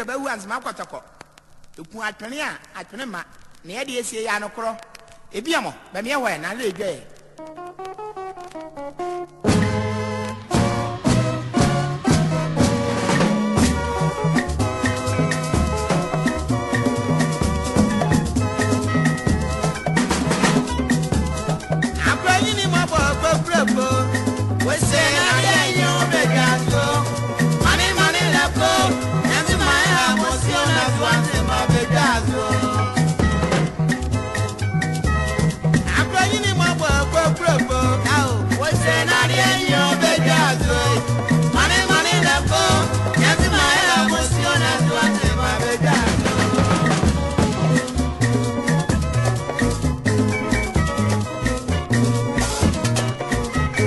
Petro bɛwu anzima akɔtɔkɔ eku atwene a atwene ma na ya esie yɛ anokorɔ ebi amɔ bɛmi ɛwɔ yɛ na ale edwa yɛ.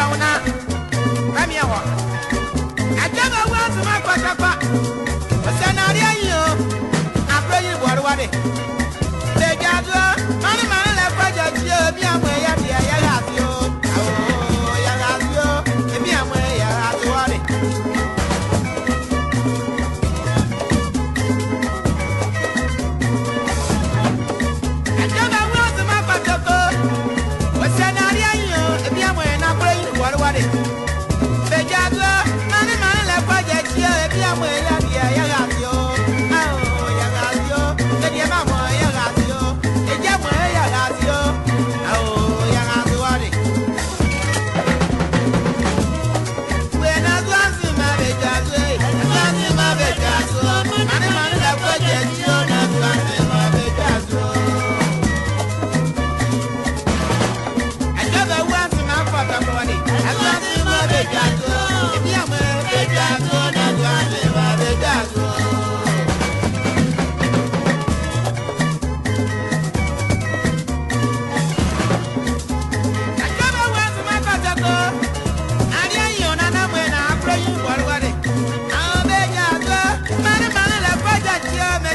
ba wọn na bami ẹ wọ. àjọba wo àtúmọ̀ àgbàjọba ọ̀sẹ̀ náà rí ẹ̀yìn o àbúrò yìí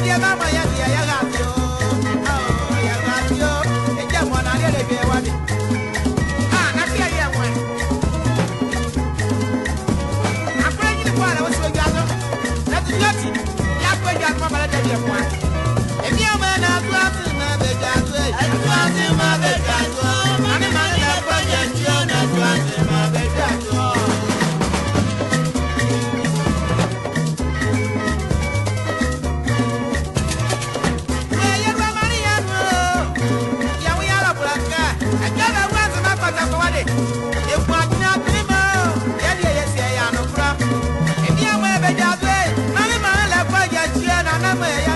ya mama ya ya Yeah.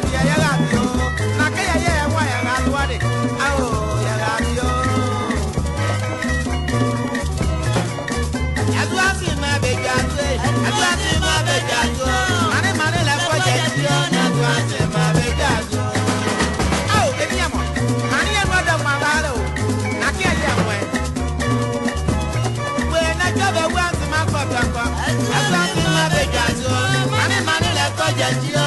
Yeah.